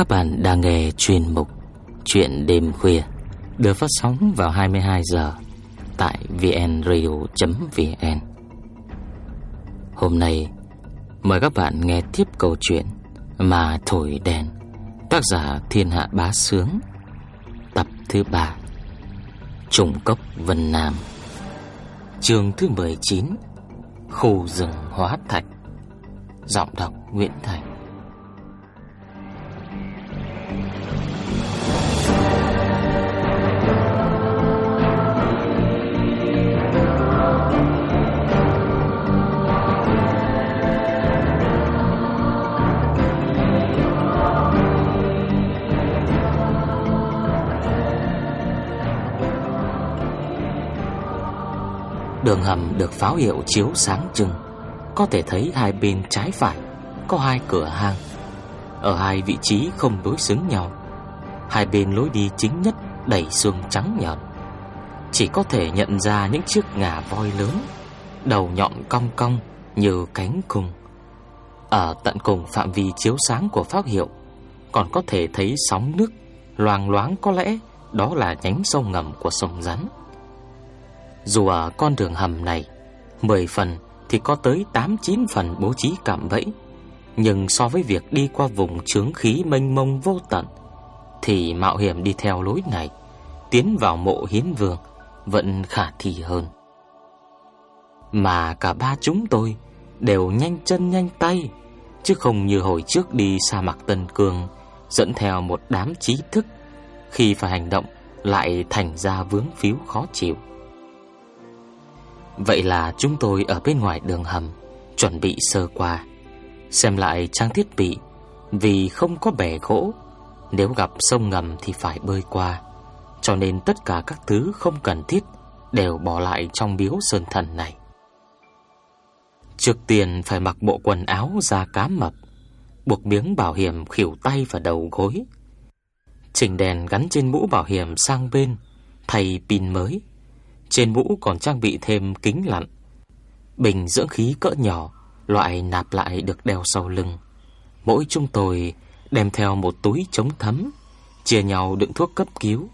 Các bạn đang nghe chuyên mục Chuyện đêm khuya được phát sóng vào 22 giờ tại vnradio.vn. Hôm nay mời các bạn nghe tiếp câu chuyện Mà thổi đèn, tác giả Thiên Hạ Bá Sướng, tập thứ 3. Trùng cốc Vân Nam. Chương thứ 19. Khu rừng hóa thạch. Giọng đọc Nguyễn Thành. Đường hầm được pháo hiệu chiếu sáng trưng. Có thể thấy hai bên trái phải, Có hai cửa hang. Ở hai vị trí không đối xứng nhau. Hai bên lối đi chính nhất đầy xương trắng nhợt. Chỉ có thể nhận ra những chiếc ngà voi lớn, Đầu nhọn cong cong Như cánh cung Ở tận cùng phạm vi chiếu sáng của pháo hiệu, Còn có thể thấy sóng nước Loàng loáng có lẽ Đó là nhánh sông ngầm của sông rắn dù ở con đường hầm này 10 phần thì có tới 8-9 phần bố trí cạm bẫy. Nhưng so với việc đi qua vùng chướng khí mênh mông vô tận, Thì mạo hiểm đi theo lối này, Tiến vào mộ hiến vương Vẫn khả thi hơn. Mà cả ba chúng tôi Đều nhanh chân nhanh tay, Chứ không như hồi trước đi sa mạc Tân Cương, Dẫn theo một đám trí thức, Khi phải hành động Lại thành ra vướng phiếu khó chịu. Vậy là chúng tôi ở bên ngoài đường hầm, Chuẩn bị sơ qua. Xem lại trang thiết bị, Vì không có bè gỗ, Nếu gặp sông ngầm thì phải bơi qua. Cho nên tất cả các thứ không cần thiết Đều bỏ lại trong biếu sơn thần này. Trước tiên phải mặc bộ quần áo da cá mập, Buộc miếng bảo hiểm khỉu tay và đầu gối. Chỉnh đèn gắn trên mũ bảo hiểm sang bên, Thay pin mới trên mũ còn trang bị thêm kính lặn. Bình dưỡng khí cỡ nhỏ, Loại nạp lại được đeo sau lưng. Mỗi chúng tôi đem theo một túi chống thấm, Chia nhau đựng thuốc cấp cứu,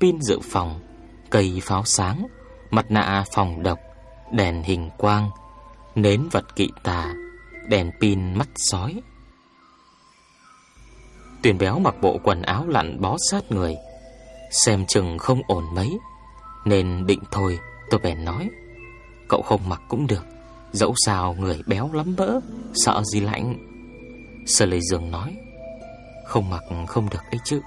Pin dự phòng, Cây pháo sáng, Mặt nạ phòng độc, Đèn hình quang, Nến vật kỵ tà, Đèn pin mắt sói. Tuyển béo mặc bộ quần áo lặn bó sát người, Xem chừng không ổn mấy nên định thôi, tôi bèn nói. Cậu không mặc cũng được, Dẫu sao người béo lắm bỡ, Sợ gì lạnh sơ Lê Dương nói, Không mặc không được ấy chứ.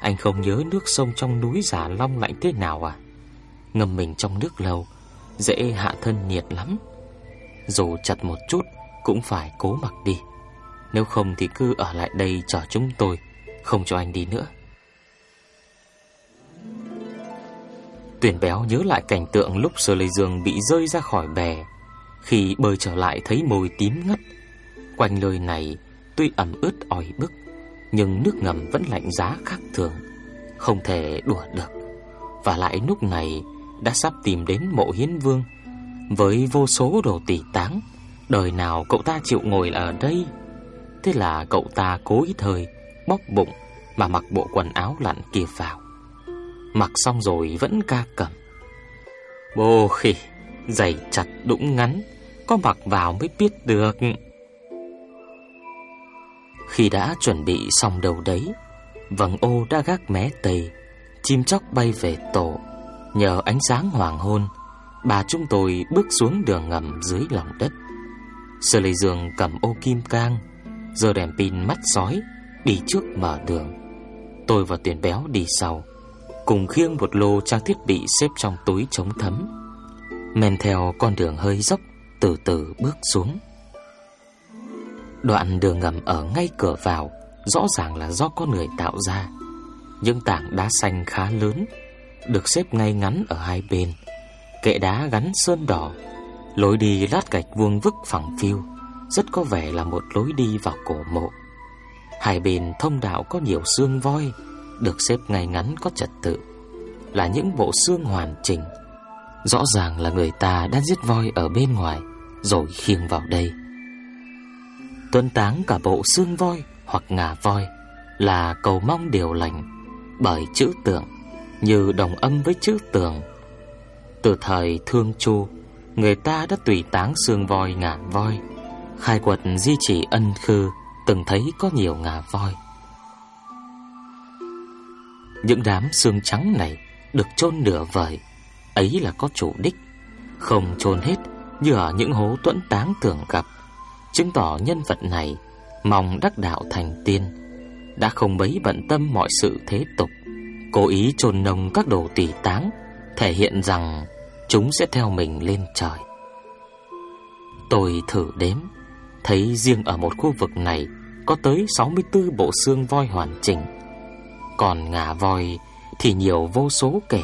Anh không nhớ nước sông trong núi giả long lạnh thế nào à? Ngâm mình trong nước lâu, Dễ hạ thân nhiệt lắm. Dù chặt một chút, Cũng phải cố mặc đi. Nếu không thì cứ ở lại đây chờ chúng tôi, Không cho anh đi nữa. Tuyển béo nhớ lại cảnh tượng lúc Sơ Lê Dương bị rơi ra khỏi bè, Khi bơi trở lại thấy môi tím ngắt. Quanh lời này tuy ẩm ướt oi bức, Nhưng nước ngầm vẫn lạnh giá khác thường, Không thể đùa được. Và lại lúc này đã sắp tìm đến mộ hiến vương. Với vô số đồ tỷ táng, Đời nào cậu ta chịu ngồi ở đây? Thế là cậu ta cố ý thời Bóp bụng Mà mặc bộ quần áo lặn kia vào. Mặc xong rồi vẫn ca cầm. Bồ khỉ, Giày chặt đũng ngắn, Có mặc vào mới biết được. Khi đã chuẩn bị xong đầu đấy, Vầng ô đã gác mé tây Chim chóc bay về tổ. Nhờ ánh sáng hoàng hôn, Bà chúng tôi bước xuống đường ngầm dưới lòng đất. Sơ Lê Dương cầm ô kim cang Giờ đèn pin mắt sói, Đi trước mở đường. Tôi và tuyển béo đi sau cùng khiêng một lô trang thiết bị xếp trong túi chống thấm. Men theo con đường hơi dốc, từ từ bước xuống. Đoạn đường ngầm ở ngay cửa vào, rõ ràng là do con người tạo ra. Những tảng đá xanh khá lớn, được xếp ngay ngắn ở hai bên. Kệ đá gắn sơn đỏ, lối đi lát gạch vuông vức phẳng phiu, rất có vẻ là một lối đi vào cổ mộ. Hai bên thông đạo có nhiều xương voi, được xếp ngay ngắn có trật tự là những bộ xương hoàn chỉnh. Rõ ràng là người ta đã giết voi ở bên ngoài rồi khiêng vào đây. Tuân táng cả bộ xương voi hoặc ngà voi là cầu mong điều lành bởi chữ tượng như đồng âm với chữ tường. Từ thời Thương Chu, người ta đã tùy táng xương voi ngà voi, khai quật di chỉ ân khư từng thấy có nhiều ngà voi. Những đám xương trắng này được chôn nửa vời, ấy là có chủ đích, không chôn hết như ở những hố tuẫn táng thường gặp, chứng tỏ nhân vật này mong đắc đạo thành tiên, đã không mấy bận tâm mọi sự thế tục, cố ý chôn nồng các đồ tỳ táng, thể hiện rằng chúng sẽ theo mình lên trời. Tôi thử đếm, thấy riêng ở một khu vực này có tới 64 bộ xương voi hoàn chỉnh. Còn ngà voi thì nhiều vô số kể.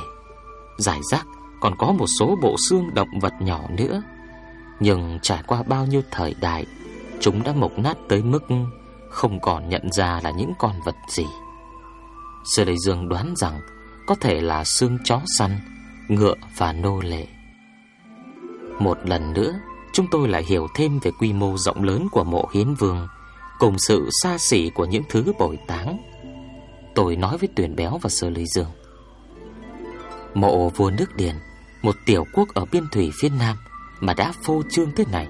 Giải rác còn có một số bộ xương động vật nhỏ nữa. Nhưng trải qua bao nhiêu thời đại, chúng đã mục nát tới mức không còn nhận ra là những con vật gì. Sư Lê Dương đoán rằng có thể là xương chó săn, ngựa và nô lệ. Một lần nữa, chúng tôi lại hiểu thêm về quy mô rộng lớn của mộ hiến vương cùng sự xa xỉ của những thứ bồi táng. Tôi nói với Tuyền Béo và Sơ Lê Dương. Mộ vua nước Điền, một tiểu quốc ở biên thủy phía Nam mà đã phô trương thế này.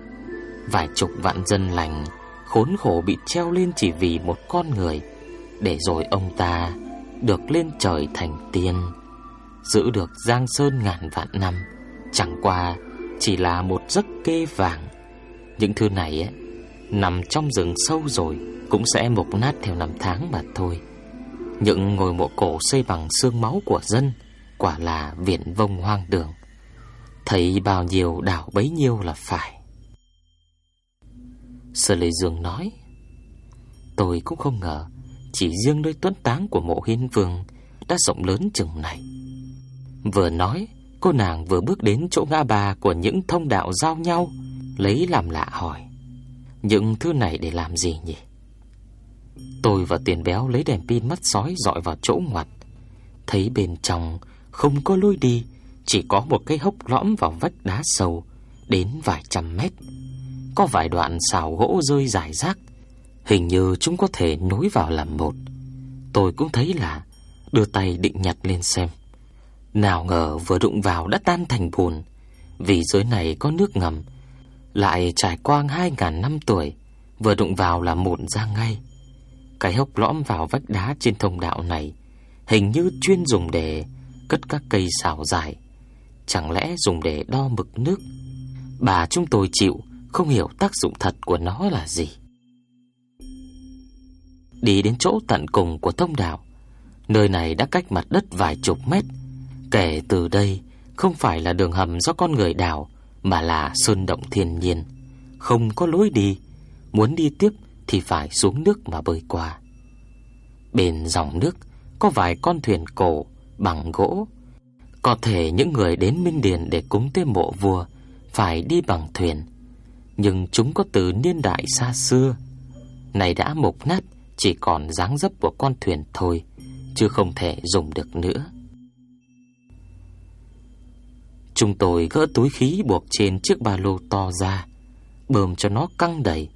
Vài chục vạn dân lành khốn khổ bị treo lên chỉ vì một con người, để rồi ông ta được lên trời thành tiên, giữ được Giang Sơn ngàn vạn năm, chẳng qua chỉ là một giấc kê vàng. Những thứ này ấy, nằm trong rừng sâu rồi cũng sẽ mục nát theo năm tháng mà thôi. Những ngôi mộ cổ xây bằng xương máu của dân quả là viện vông hoang đường. Thấy bao nhiêu đảo bấy nhiêu là phải. Sơ Lê Dương nói, tôi cũng không ngờ chỉ riêng nơi tuấn táng của mộ hiên vương đã rộng lớn chừng này. Vừa nói, cô nàng vừa bước đến chỗ ngã ba của những thông đạo giao nhau, lấy làm lạ hỏi. Những thứ này để làm gì nhỉ? Tôi và tiền béo lấy đèn pin mắt sói dọi vào chỗ ngoặt. Thấy bên trong không có lối đi, chỉ có một cái hốc lõm vào vách đá sâu đến vài trăm mét. Có vài đoạn xào gỗ rơi rải rác, hình như chúng có thể nối vào làm một. Tôi cũng thấy là đưa tay định nhặt lên xem. Nào ngờ vừa đụng vào đã tan thành bùn, vì dưới này có nước ngầm lại trải qua hai ngàn năm tuổi, vừa đụng vào là mụn ra ngay. Cái hốc lõm vào vách đá trên thông đạo này hình như chuyên dùng để cất các cây xào dài, chẳng lẽ dùng để đo mực nước. Bà chúng tôi chịu không hiểu tác dụng thật của nó là gì. Đi đến chỗ tận cùng của thông đạo, nơi này đã cách mặt đất vài chục mét. Kể từ đây, không phải là đường hầm do con người đào, mà là sơn động thiên nhiên, không có lối đi, muốn đi tiếp thì phải xuống nước mà bơi qua. Bên dòng nước có vài con thuyền cổ bằng gỗ. Có thể những người đến Minh Điền để cúng tế mộ vua phải đi bằng thuyền, nhưng chúng có từ niên đại xa xưa, này đã mục nát, chỉ còn dáng dấp của con thuyền thôi, chứ không thể dùng được nữa. Chúng tôi gỡ túi khí buộc trên chiếc ba lô to ra, bơm cho nó căng đầy,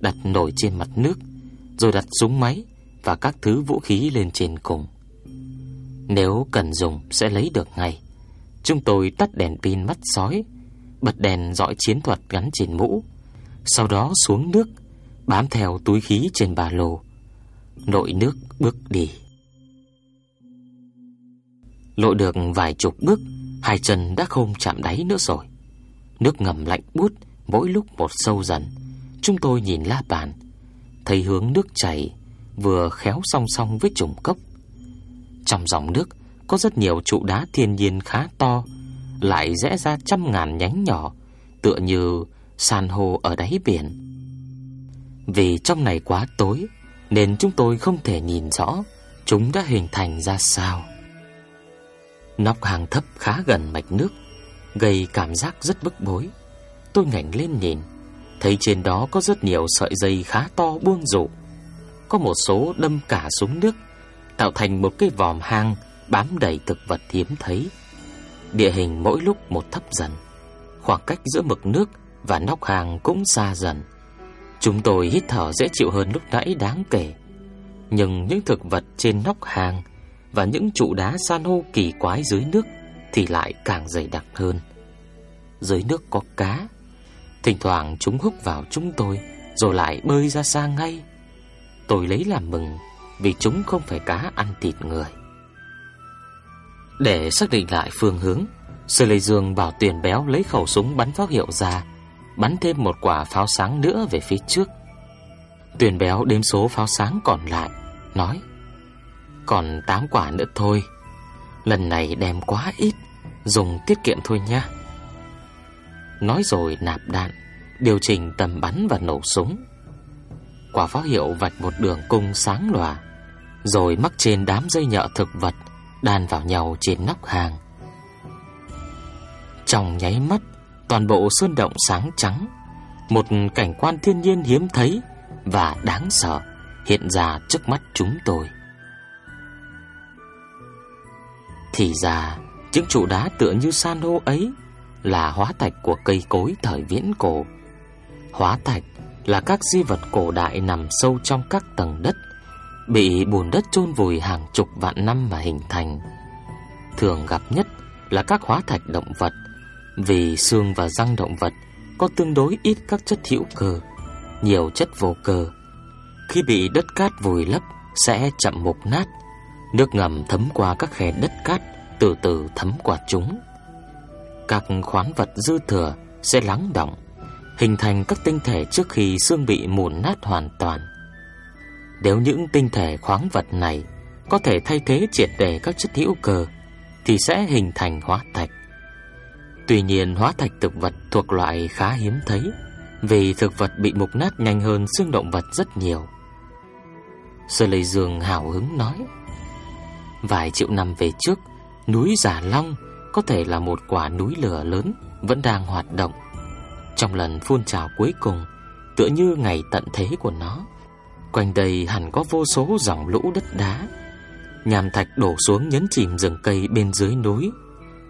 đặt nổi trên mặt nước, rồi đặt súng máy và các thứ vũ khí lên trên cùng. Nếu cần dùng sẽ lấy được ngay. Chúng tôi tắt đèn pin mắt sói, bật đèn dọi chiến thuật gắn trên mũ, sau đó xuống nước, bám theo túi khí trên ba lô, nội nước bước đi. Lội được vài chục bước Hai chân đã không chạm đáy nữa rồi Nước ngầm lạnh buốt Mỗi lúc một sâu dần Chúng tôi nhìn la bàn Thấy hướng nước chảy Vừa khéo song song với trùng cốc. Trong dòng nước Có rất nhiều trụ đá thiên nhiên khá to Lại rẽ ra trăm ngàn nhánh nhỏ Tựa như san hô ở đáy biển. Vì trong này quá tối Nên chúng tôi không thể nhìn rõ Chúng đã hình thành ra sao. Nóc hàng thấp khá gần mạch nước, gây cảm giác rất bức bối. Tôi ngẩng lên nhìn, thấy trên đó có rất nhiều sợi dây khá to buông rủ Có một số đâm cả xuống nước, tạo thành một cái vòm hang bám đầy thực vật hiếm thấy. Địa hình mỗi lúc một thấp dần, khoảng cách giữa mực nước và nóc hàng cũng xa dần. Chúng tôi hít thở dễ chịu hơn lúc nãy đáng kể. Nhưng những thực vật trên nóc hàng Và những trụ đá san hô kỳ quái dưới nước Thì lại càng dày đặc hơn Dưới nước có cá Thỉnh thoảng chúng hút vào chúng tôi, Rồi lại bơi ra xa ngay. Tôi lấy làm mừng Vì chúng không phải cá ăn thịt người. Để xác định lại phương hướng Sư Lê Dương bảo tuyển béo lấy khẩu súng bắn pháo hiệu ra, Bắn thêm một quả pháo sáng nữa về phía trước. Tuyển béo đếm số pháo sáng còn lại, Nói, Còn 8 quả nữa thôi. Lần này đem quá ít, Dùng tiết kiệm thôi nha. Nói rồi nạp đạn, Điều chỉnh tầm bắn và nổ súng. Quả pháo hiệu vạch một đường cung sáng lòa, Rồi mắc trên đám dây nhợ thực vật, Đan vào nhau trên nóc hàng. Trong nháy mắt, Toàn bộ sơn động sáng trắng, Một cảnh quan thiên nhiên hiếm thấy Và đáng sợ Hiện ra trước mắt chúng tôi. Thì ra, Những trụ đá tựa như san hô ấy là hóa thạch của cây cối thời viễn cổ. Hóa thạch là các di vật cổ đại nằm sâu trong các tầng đất, Bị bùn đất chôn vùi hàng chục vạn năm mà hình thành. Thường gặp nhất là các hóa thạch động vật, Vì xương và răng động vật có tương đối ít các chất hữu cơ, Nhiều chất vô cơ. Khi bị đất cát vùi lấp, sẽ chậm mục nát, Nước ngầm thấm qua các khe đất cát Từ từ thấm qua chúng. Các khoáng vật dư thừa sẽ lắng động, hình thành các tinh thể trước khi xương bị mùn nát hoàn toàn. Nếu những tinh thể khoáng vật này có thể thay thế triệt để các chất hữu cơ, thì sẽ hình thành hóa thạch. Tuy nhiên, hóa thạch thực vật thuộc loại khá hiếm thấy, vì thực vật bị mục nát nhanh hơn xương động vật rất nhiều. Sơ Lê Dương hào hứng nói, Vài triệu năm về trước, Núi Giả Long có thể là một quả núi lửa lớn Vẫn đang hoạt động. Trong lần phun trào cuối cùng, Tựa như ngày tận thế của nó, Quanh đây hẳn có vô số dòng lũ đất đá. Nhàm thạch đổ xuống nhấn chìm rừng cây bên dưới núi.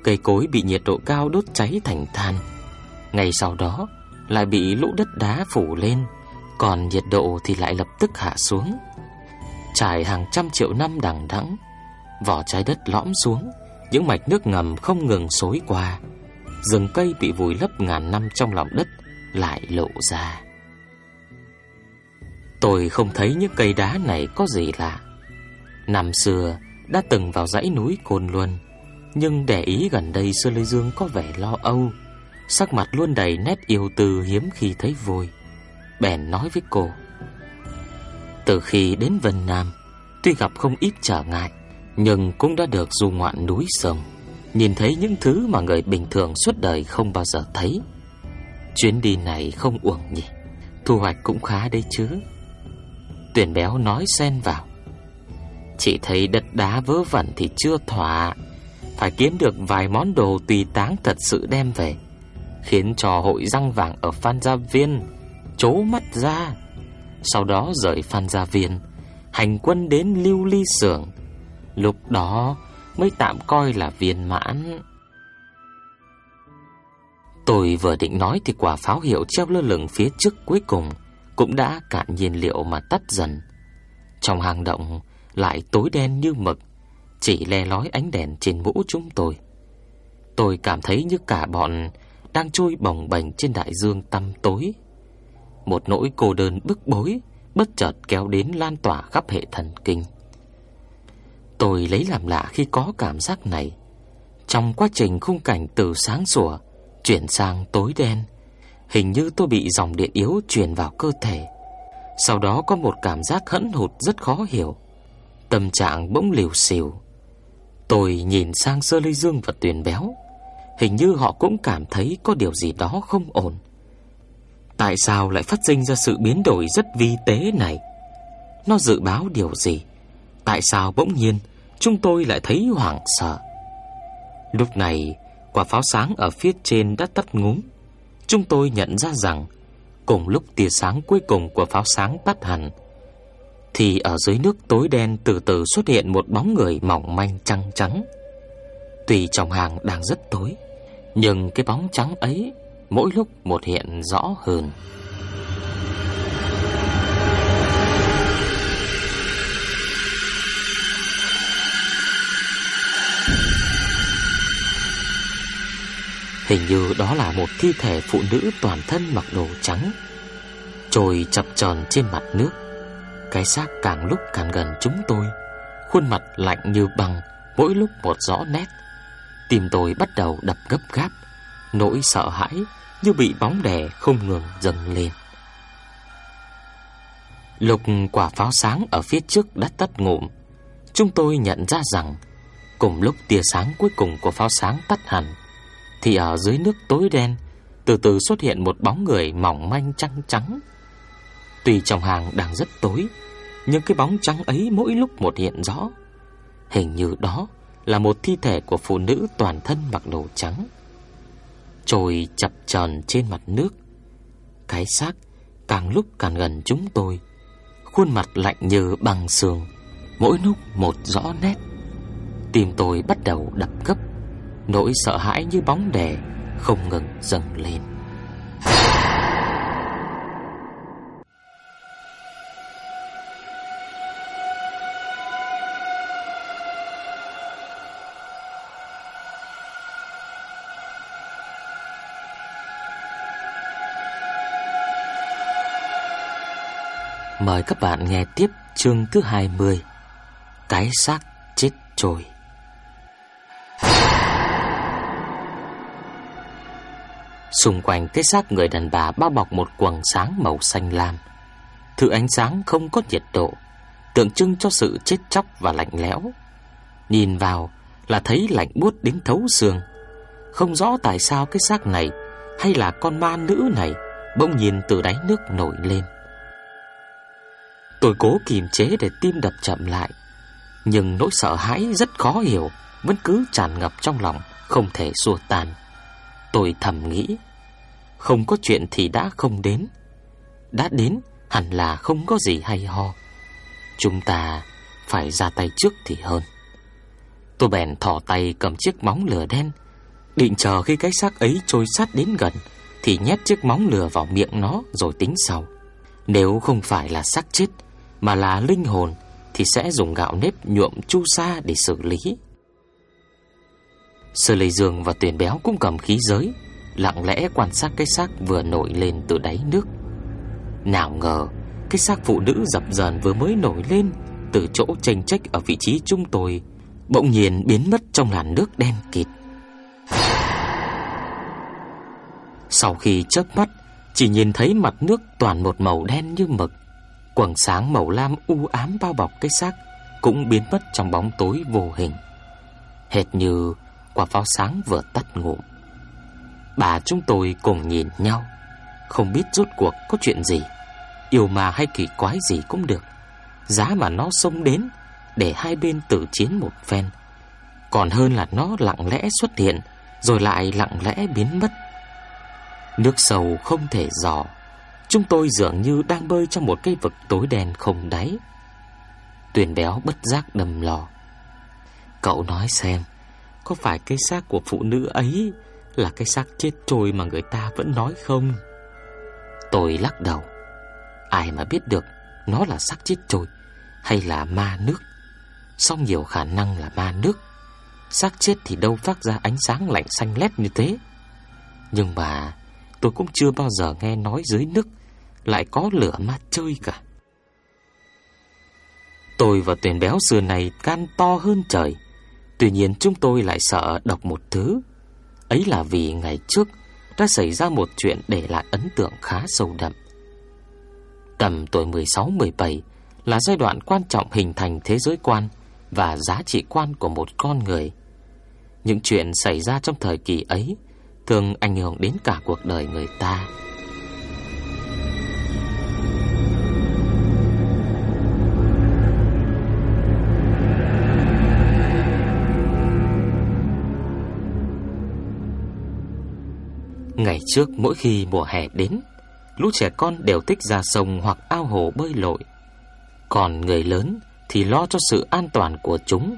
Cây cối bị nhiệt độ cao đốt cháy thành than. Ngày sau đó, lại bị lũ đất đá phủ lên, Còn nhiệt độ thì lại lập tức hạ xuống. Trải hàng trăm triệu năm đằng đẵng, Vỏ trái đất lõm xuống. Những mạch nước ngầm không ngừng xối qua rừng cây bị vùi lấp ngàn năm trong lòng đất lại lộ ra. Tôi không thấy những cây đá này có gì lạ. Năm xưa đã từng vào dãy núi Côn Luân, nhưng để ý gần đây Sơ Lê Dương có vẻ lo âu, sắc mặt luôn đầy nét yêu tư hiếm khi thấy vui. Bèn nói với cô: "Từ khi đến Vân Nam, tuy gặp không ít trở ngại, nhưng cũng đã được du ngoạn núi sông." Nhìn thấy những thứ mà người bình thường suốt đời không bao giờ thấy Chuyến đi này không uổng nhỉ, Thu hoạch cũng khá đấy chứ Tuyển béo nói xen vào, Chỉ thấy đất đá vớ vẩn thì chưa thỏa, Phải kiếm được vài món đồ tùy táng thật sự đem về, Khiến cho hội răng vàng ở Phan Gia Viên Chố mắt ra Sau đó rời Phan Gia Viên, Hành quân đến Lưu Ly Sưởng Lúc đó mới tạm coi là viên mãn. Tôi vừa định nói thì quả pháo hiệu treo lơ lửng phía trước cuối cùng cũng đã cạn nhiên liệu mà tắt dần. Trong hang động lại tối đen như mực, chỉ le lói ánh đèn trên mũ chúng tôi. Tôi cảm thấy như cả bọn đang trôi bồng bềnh trên đại dương tăm tối. Một nỗi cô đơn bức bối bất chợt kéo đến lan tỏa khắp hệ thần kinh. Tôi lấy làm lạ khi có cảm giác này. Trong quá trình khung cảnh từ sáng sủa chuyển sang tối đen, hình như tôi bị dòng điện yếu truyền vào cơ thể. Sau đó có một cảm giác hẫn hụt rất khó hiểu. Tâm trạng bỗng liều xìu. Tôi nhìn sang Sơ Lê Dương và Tuyền Béo, hình như họ cũng cảm thấy có điều gì đó không ổn. Tại sao lại phát sinh ra sự biến đổi rất vi tế này? Nó dự báo điều gì? Tại sao bỗng nhiên chúng tôi lại thấy hoảng sợ? Lúc này, quả pháo sáng ở phía trên đã tắt ngúm. Chúng tôi nhận ra rằng, cùng lúc tia sáng cuối cùng của pháo sáng tắt hẳn, thì ở dưới nước tối đen từ từ xuất hiện một bóng người mỏng manh trắng trắng. Tuy trong hàng đang rất tối, nhưng cái bóng trắng ấy mỗi lúc một hiện rõ hơn. Hình như đó là một thi thể phụ nữ toàn thân mặc đồ trắng trồi chập tròn trên mặt nước. Cái xác càng lúc càng gần chúng tôi, Khuôn mặt lạnh như băng, Mỗi lúc một rõ nét. Tim tôi bắt đầu đập gấp gáp, Nỗi sợ hãi như bị bóng đè không ngừng dâng lên. Lục quả pháo sáng ở phía trước đã tắt ngụm, Chúng tôi nhận ra rằng Cùng lúc tia sáng cuối cùng của pháo sáng tắt hẳn thì ở dưới nước tối đen, Từ từ xuất hiện một bóng người mỏng manh trắng trắng. Tuy trong hàng đang rất tối, Nhưng cái bóng trắng ấy mỗi lúc một hiện rõ. Hình như đó là một thi thể của phụ nữ toàn thân mặc đồ trắng Trồi chập chờn trên mặt nước. Cái xác càng lúc càng gần chúng tôi, Khuôn mặt lạnh như băng sương, Mỗi lúc một rõ nét. Tim tôi bắt đầu đập gấp. Nỗi sợ hãi như bóng đè Không ngừng dâng lên. Mời các bạn nghe tiếp chương thứ 20 Cái xác chết trôi. Xung quanh cái xác người đàn bà bao bọc một quầng sáng màu xanh lam. Thứ ánh sáng không có nhiệt độ, Tượng trưng cho sự chết chóc và lạnh lẽo. Nhìn vào là thấy lạnh buốt đến thấu xương. Không rõ tại sao cái xác này Hay là con ma nữ này Bỗng nhìn từ đáy nước nổi lên. Tôi cố kiềm chế để tim đập chậm lại, Nhưng nỗi sợ hãi rất khó hiểu Vẫn cứ tràn ngập trong lòng, Không thể xua tan. Tôi thầm nghĩ không có chuyện thì đã không đến. Đã đến hẳn là không có gì hay ho. Chúng ta phải ra tay trước thì hơn. Tôi bèn thỏ tay cầm chiếc móng lửa đen Định chờ khi cái xác ấy trôi sát đến gần Thì nhét chiếc móng lửa vào miệng nó rồi tính sau. Nếu không phải là xác chết mà là linh hồn thì sẽ dùng gạo nếp nhuộm chu sa để xử lý. Sơ Lê Dương và Tuyền Béo cũng cầm khí giới, lặng lẽ quan sát cái xác vừa nổi lên từ đáy nước. Nào ngờ, cái xác phụ nữ dập dờn vừa mới nổi lên từ chỗ tranh trách ở vị trí chúng tôi, bỗng nhiên biến mất trong làn nước đen kịt. Sau khi chớp mắt, chỉ nhìn thấy mặt nước toàn một màu đen như mực. Quầng sáng màu lam u ám bao bọc cái xác cũng biến mất trong bóng tối vô hình. Hệt như quả pháo sáng vừa tắt ngụm. Bà chúng tôi cùng nhìn nhau, không biết rốt cuộc có chuyện gì, yêu mà hay kỳ quái gì cũng được, giá mà nó xông đến để hai bên tử chiến một phen, còn hơn là nó lặng lẽ xuất hiện rồi lại lặng lẽ biến mất. Nước sâu không thể dò. Chúng tôi dường như đang bơi trong một cái vực tối đen không đáy. Tuyền béo bất giác đầm lò. Cậu nói xem Có phải cái xác của phụ nữ ấy là cái xác chết trôi mà người ta vẫn nói không Tôi lắc đầu Ai mà biết được Nó là xác chết trôi Hay là ma nước Song nhiều khả năng là ma nước xác chết thì đâu phát ra ánh sáng lạnh xanh lét như thế Nhưng mà Tôi cũng chưa bao giờ nghe nói dưới nước lại có lửa ma chơi cả. Tôi và tuyển béo xưa này can to hơn trời. Tuy nhiên chúng tôi lại sợ đọc một thứ. Ấy là vì ngày trước đã xảy ra một chuyện để lại ấn tượng khá sâu đậm. Tầm tuổi 16-17 là giai đoạn quan trọng hình thành thế giới quan và giá trị quan của một con người. Những chuyện xảy ra trong thời kỳ ấy thường ảnh hưởng đến cả cuộc đời người ta. Ngày trước mỗi khi mùa hè đến, lũ trẻ con đều thích ra sông hoặc ao hồ bơi lội. Còn người lớn thì lo cho sự an toàn của chúng,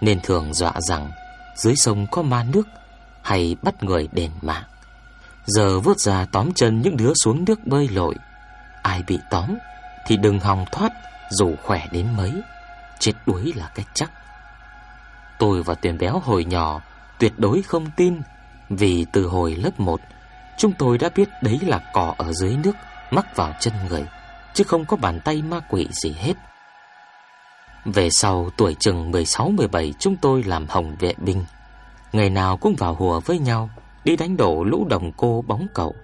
nên thường dọa rằng dưới sông có ma nước hay bắt người đền mạng. Giờ vớt ra tóm chân những đứa xuống nước bơi lội. Ai bị tóm thì đừng hòng thoát dù khỏe đến mấy, chết đuối là cái chắc. Tôi và Tuyền Béo hồi nhỏ tuyệt đối không tin Vì từ hồi lớp 1 Chúng tôi đã biết đấy là cỏ ở dưới nước, Mắc vào chân người, Chứ không có bàn tay ma quỷ gì hết. Về sau, tuổi chừng 16-17 Chúng tôi làm hồng vệ binh. Ngày nào cũng vào hùa với nhau, Đi đánh đổ lũ đồng cô bóng cậu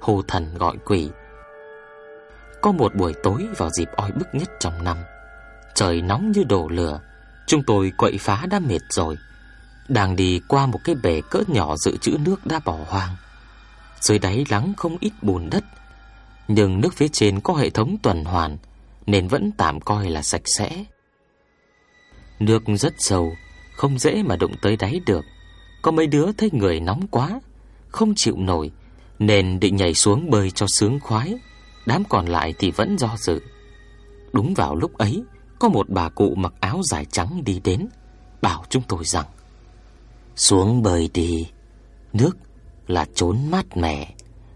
hồ thần gọi quỷ. Có một buổi tối vào dịp oi bức nhất trong năm, Trời nóng như đổ lửa, Chúng tôi quậy phá đã mệt rồi. Đang đi qua một cái bể cỡ nhỏ dự trữ nước đã bỏ hoang. Dưới đáy lắng không ít bùn đất. Nhưng nước phía trên có hệ thống tuần hoàn, Nên vẫn tạm coi là sạch sẽ. Nước rất sâu, Không dễ mà đụng tới đáy được. Có mấy đứa thấy người nóng quá, Không chịu nổi, Nên định nhảy xuống bơi cho sướng khoái. Đám còn lại thì vẫn do dự. Đúng vào lúc ấy, Có một bà cụ mặc áo dài trắng đi đến, Bảo chúng tôi rằng, Xuống bơi đi, Nước là trốn mát mẻ.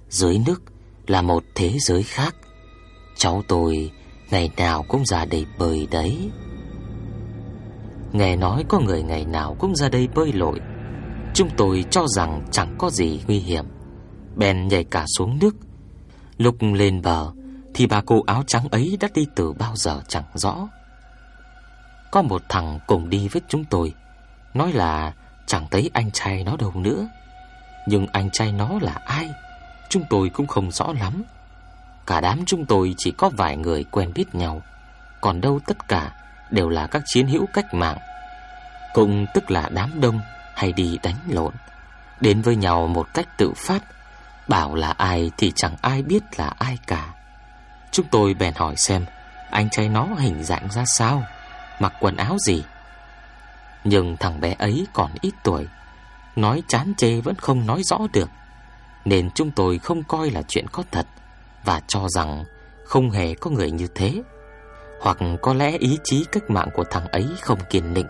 Dưới nước là một thế giới khác. Cháu tôi ngày nào cũng ra đây bơi đấy. Nghe nói có người ngày nào cũng ra đây bơi lội. Chúng tôi cho rằng chẳng có gì nguy hiểm. Bèn nhảy cả xuống nước. Lúc lên bờ Thì bà cô áo trắng ấy đã đi từ bao giờ chẳng rõ. Có một thằng cùng đi với chúng tôi. Nói là chẳng thấy anh trai nó đâu nữa. Nhưng anh trai nó là ai? Chúng tôi cũng không rõ lắm. Cả đám chúng tôi chỉ có vài người quen biết nhau. Còn đâu tất cả đều là các chiến hữu cách mạng. Cũng tức là đám đông hay đi đánh lộn. Đến với nhau một cách tự phát. Bảo là ai thì chẳng ai biết là ai cả. Chúng tôi bèn hỏi xem Anh trai nó hình dạng ra sao, Mặc quần áo gì. Nhưng thằng bé ấy còn ít tuổi. Nói chán chê vẫn không nói rõ được. Nên chúng tôi không coi là chuyện có thật Và cho rằng không hề có người như thế. Hoặc có lẽ ý chí cách mạng của thằng ấy không kiên định.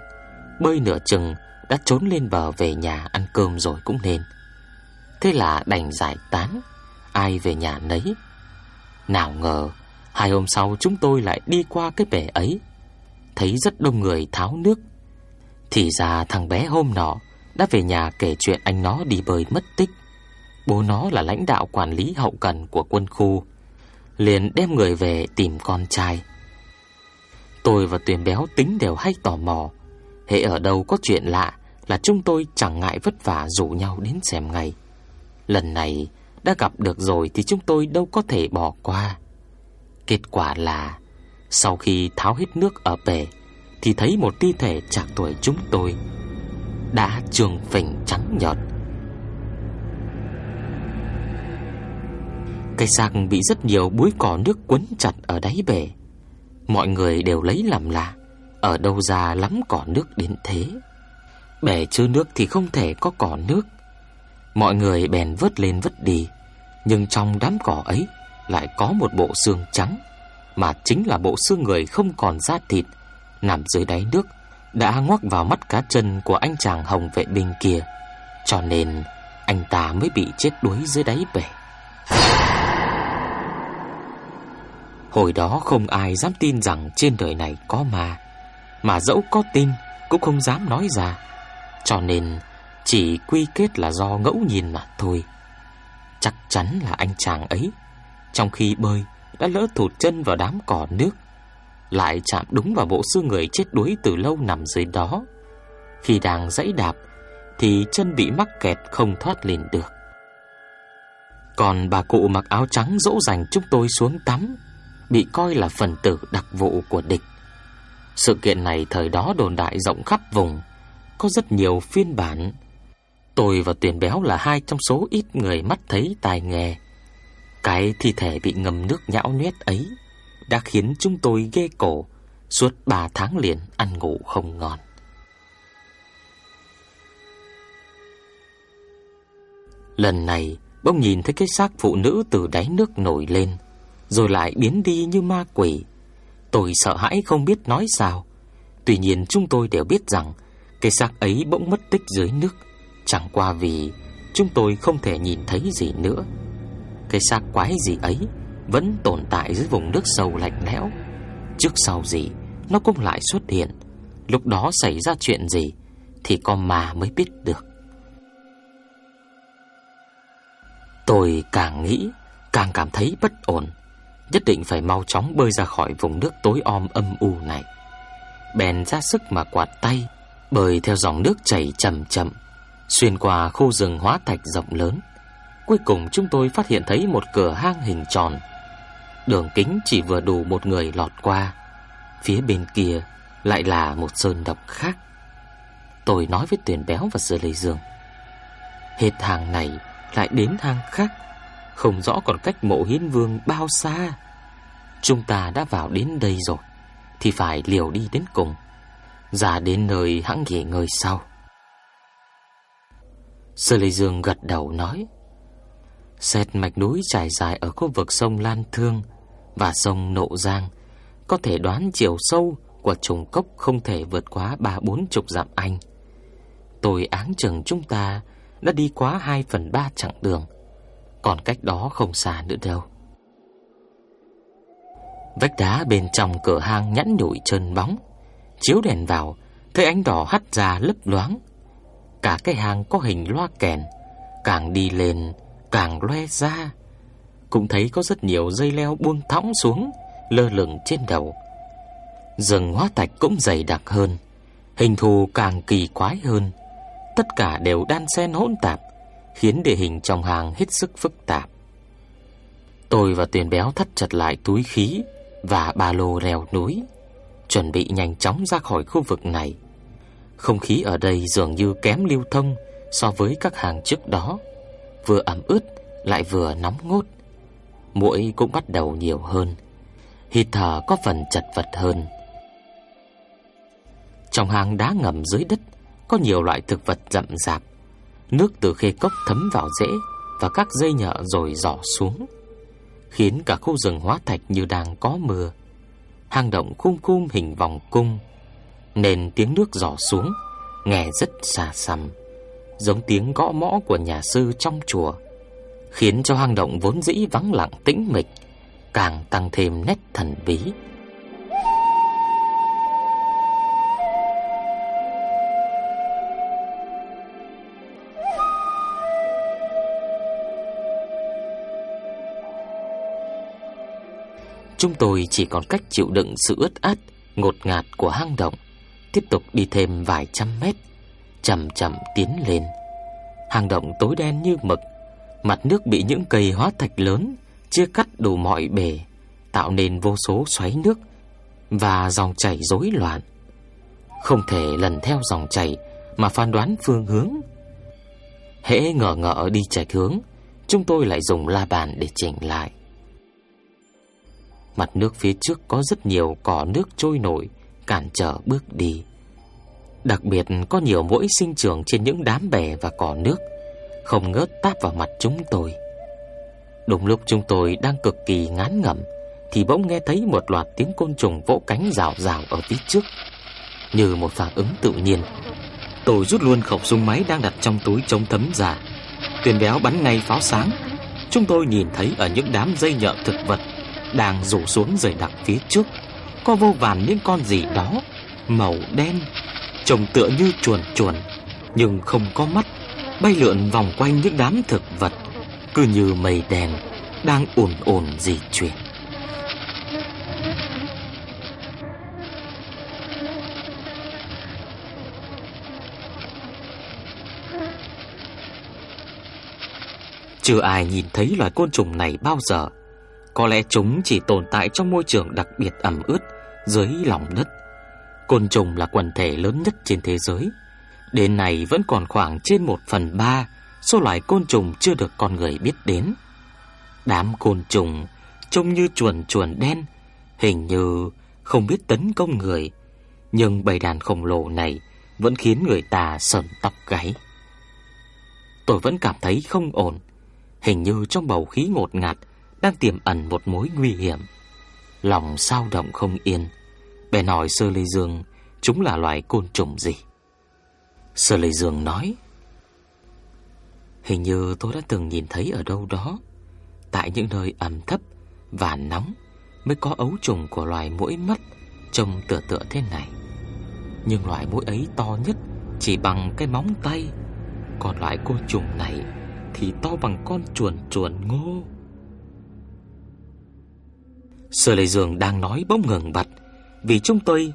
Bơi nửa chừng đã trốn lên bờ về nhà ăn cơm rồi cũng nên. Thế là đành giải tán, Ai về nhà nấy. Nào ngờ, Hai hôm sau chúng tôi lại đi qua cái bể ấy. Thấy rất đông người tháo nước. Thì ra thằng bé hôm nọ đã về nhà kể chuyện anh nó đi bơi mất tích. Bố nó là lãnh đạo quản lý hậu cần của quân khu, Liền đem người về tìm con trai. Tôi và Tuyền Béo tính đều hay tò mò, Hệ ở đâu có chuyện lạ Là chúng tôi chẳng ngại vất vả rủ nhau đến xem ngay. Lần này đã gặp được rồi thì chúng tôi đâu có thể bỏ qua. Kết quả là, sau khi tháo hết nước ở bể thì thấy một thi thể chạc tuổi chúng tôi đã trường phình trắng nhợt. Cây xác bị rất nhiều búi cỏ nước quấn chặt ở đáy bể. Mọi người đều lấy làm lạ, ở đâu ra lắm cỏ nước đến thế. Bể chứa nước thì không thể có cỏ nước, Mọi người bèn vớt lên vớt đi Nhưng trong đám cỏ ấy Lại có một bộ xương trắng Mà chính là bộ xương người không còn da thịt Nằm dưới đáy nước đã ngoắc vào mắt cá chân của anh chàng hồng vệ binh kia, Cho nên anh ta mới bị chết đuối dưới đáy bể. Hồi đó không ai dám tin rằng trên đời này có ma, Mà dẫu có tin cũng không dám nói ra, Cho nên chỉ quy kết là do ngẫu nhiên mà thôi. Chắc chắn là anh chàng ấy, Trong khi bơi, Đã lỡ thụt chân vào đám cỏ nước lại chạm đúng vào bộ xương người chết đuối từ lâu nằm dưới đó. Khi đang dãy đạp, Thì chân bị mắc kẹt không thoát lên được. Còn bà cụ mặc áo trắng dỗ dành chúng tôi xuống tắm, Bị coi là phần tử đặc vụ của địch. Sự kiện này thời đó đồn đại rộng khắp vùng, Có rất nhiều phiên bản. Tôi và Tuyền Béo là hai trong số ít người mắt thấy tai nghe. Cái thi thể bị ngầm nước nhão nhét ấy đã khiến chúng tôi ghê cổ suốt ba tháng liền ăn ngủ không ngon. Lần này, bỗng nhìn thấy cái xác phụ nữ từ đáy nước nổi lên, rồi lại biến đi như ma quỷ. Tôi sợ hãi không biết nói sao. Tuy nhiên chúng tôi đều biết rằng cái xác ấy bỗng mất tích dưới nước Chẳng qua vì chúng tôi không thể nhìn thấy gì nữa Cái xác quái gì ấy vẫn tồn tại dưới vùng nước sâu lạnh lẽo. Trước sau gì, Nó cũng lại xuất hiện. Lúc đó xảy ra chuyện gì, Thì con ma mới biết được. Tôi càng nghĩ, Càng cảm thấy bất ổn. Nhất định phải mau chóng bơi ra khỏi vùng nước tối om âm u này. Bèn ra sức mà quạt tay, Bơi theo dòng nước chảy chậm chậm, Xuyên qua khu rừng hóa thạch rộng lớn. Cuối cùng chúng tôi phát hiện thấy một cửa hang hình tròn. Đường kính chỉ vừa đủ một người lọt qua. Phía bên kia lại là một sơn độc khác. Tôi nói với tuyển béo và sơ lê dương. Hết hàng này lại đến hang khác. Không rõ còn cách mộ hiến vương bao xa. Chúng ta đã vào đến đây rồi, Thì phải liều đi đến cùng. Ra đến nơi hãng nghỉ ngơi sau. Sơ Lê Dương gật đầu nói. Xét mạch núi trải dài ở khu vực sông Lan Thương Và sông Nộ Giang, Có thể đoán chiều sâu của trùng cốc không thể vượt quá ba bốn chục dặm anh. Tôi áng chừng chúng ta đã đi quá hai phần ba chặng đường, Còn cách đó không xa nữa đâu. Vách đá bên trong cửa hang nhẵn nhụi trơn bóng, Chiếu đèn vào, Thấy ánh đỏ hắt ra lấp loáng. Cả cái hang có hình loa kèn, Càng đi lên Càng loe ra. Cũng thấy có rất nhiều dây leo buông thõng xuống, Lơ lửng trên đầu. Rừng hóa thạch cũng dày đặc hơn, Hình thù càng kỳ quái hơn. Tất cả đều đan xen hỗn tạp, Khiến địa hình trong hàng hết sức phức tạp. Tôi và tiền béo thắt chặt lại túi khí Và ba lô leo núi, Chuẩn bị nhanh chóng ra khỏi khu vực này. Không khí ở đây dường như kém lưu thông So với các hàng trước đó. Vừa ẩm ướt, lại vừa nóng ngốt Mũi cũng bắt đầu nhiều hơn. Hít thở có phần chật vật hơn. Trong hang đá ngầm dưới đất, Có nhiều loại thực vật rậm rạp. Nước từ khê cốc thấm vào rễ Và các dây nhợ rồi rỏ xuống, Khiến cả khu rừng hóa thạch như đang có mưa. Hang động cung cung hình vòng cung, Nên tiếng nước rỏ xuống, Nghe rất xa xăm. Giống tiếng gõ mõ của nhà sư trong chùa Khiến cho hang động vốn dĩ vắng lặng tĩnh mịch Càng tăng thêm nét thần bí. Chúng tôi chỉ còn cách chịu đựng sự ướt át, ngột ngạt của hang động, tiếp tục đi thêm vài trăm mét, chậm chậm tiến lên. Hang động tối đen như mực, mặt nước bị những cây hóa thạch lớn chia cắt đủ mọi bề, tạo nên vô số xoáy nước và dòng chảy rối loạn. Không thể lần theo dòng chảy mà phán đoán phương hướng. Hễ ngờ ngợ đi chạch hướng, chúng tôi lại dùng la bàn để chỉnh lại. Mặt nước phía trước có rất nhiều cỏ nước trôi nổi Cản trở bước đi Đặc biệt có nhiều mũi sinh trưởng trên những đám bè và cỏ nước, Không ngớt táp vào mặt chúng tôi. Đúng lúc chúng tôi đang cực kỳ ngán ngẩm, Thì bỗng nghe thấy một loạt tiếng côn trùng vỗ cánh rào rào ở phía trước, Như một phản ứng tự nhiên. Tôi rút luôn khẩu súng máy đang đặt trong túi chống thấm giả Tuyền béo bắn ngay pháo sáng. Chúng tôi nhìn thấy ở những đám dây nhợ thực vật đang rủ xuống rời đặc phía trước, có vô vàn những con gì đó, màu đen trông tựa như chuồn chuồn, nhưng không có mắt. Bay lượn vòng quanh những đám thực vật, cứ như mây đèn đang ồn ồn di chuyển. Chưa ai nhìn thấy loài côn trùng này bao giờ. Có lẽ chúng chỉ tồn tại trong môi trường đặc biệt ẩm ướt dưới lòng đất. Côn trùng là quần thể lớn nhất trên thế giới. Đến nay vẫn còn khoảng trên 1 phần 3 số loài côn trùng chưa được con người biết đến. Đám côn trùng trông như chuồn chuồn đen, hình như không biết tấn công người, nhưng bầy đàn khổng lồ này vẫn khiến người ta sởn tóc gáy. Tôi vẫn cảm thấy không ổn, hình như trong bầu khí ngột ngạt đang tiềm ẩn một mối nguy hiểm. Lòng sao động không yên, bèn hỏi Sơ Lê Dương chúng là loài côn trùng gì. Sơ Lê Dương nói, hình như tôi đã từng nhìn thấy ở đâu đó, tại những nơi ẩm thấp và nóng mới có ấu trùng của loài mũi mắt trông tựa tựa thế này. Nhưng loài mũi ấy to nhất chỉ bằng cái móng tay, còn loại côn trùng này thì to bằng con chuồn chuồn ngô. Sơ Lê Dương đang nói bỗng ngừng bặt vì chúng tôi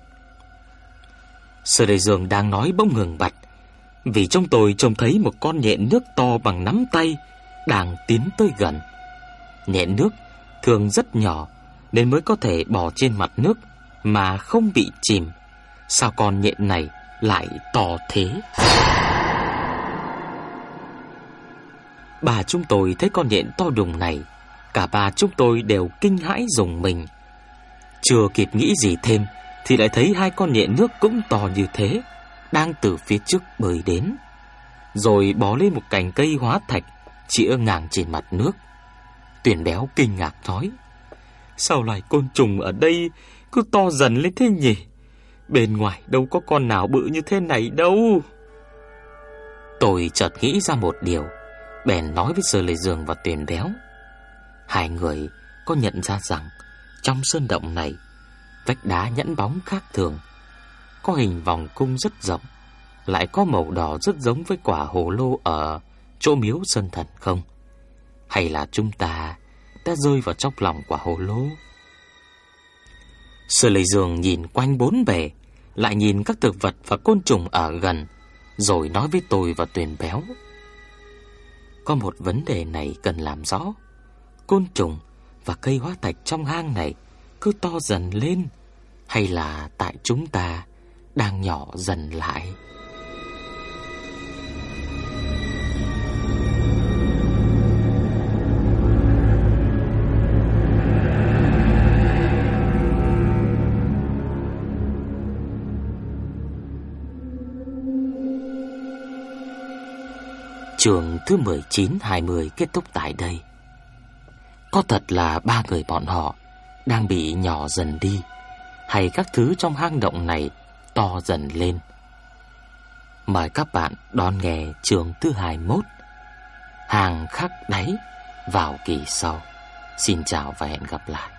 Sở Lệ Dương đang nói bỗng ngừng bặt vì trong tôi trông thấy một con nhện nước to bằng nắm tay đang tiến tới gần. Nhện nước thường rất nhỏ nên mới có thể bò trên mặt nước mà không bị chìm. Sao con nhện này lại to thế? Bà chúng tôi thấy con nhện to đùng này, cả ba chúng tôi đều kinh hãi dùng mình. Chưa kịp nghĩ gì thêm thì lại thấy hai con nhện nước cũng to như thế, đang từ phía trước bơi đến, rồi bó lên một cành cây hóa thạch chĩa ngang trên mặt nước. Tuyển béo kinh ngạc nói: "Sao loài côn trùng ở đây cứ to dần lên thế nhỉ? Bên ngoài đâu có con nào bự như thế này đâu." Tôi chợt nghĩ ra một điều, bèn nói với Sơ Lê Dương và Tuyền Béo. Hai người có nhận ra rằng trong sơn động này, vách đá nhẫn bóng khác thường, có hình vòng cung rất rộng, lại có màu đỏ rất giống với quả hồ lô ở chỗ miếu sơn thần không? Hay là chúng ta đã rơi vào trong lòng quả hồ lô? sư Lệ Dương nhìn quanh bốn bề, lại nhìn các thực vật và côn trùng ở gần, rồi nói với tôi và Tuyền Béo. Có một vấn đề này cần làm rõ. Côn trùng và cây hóa thạch trong hang này cứ to dần lên, hay là tại chúng ta đang nhỏ dần lại? Trường thứ 19-20 kết thúc tại đây. Có thật là ba người bọn họ đang bị nhỏ dần đi, hay các thứ trong hang động này to dần lên. Mời các bạn đón nghe trường thứ 21 Hàng khắc đáy vào kỳ sau. Xin chào và hẹn gặp lại.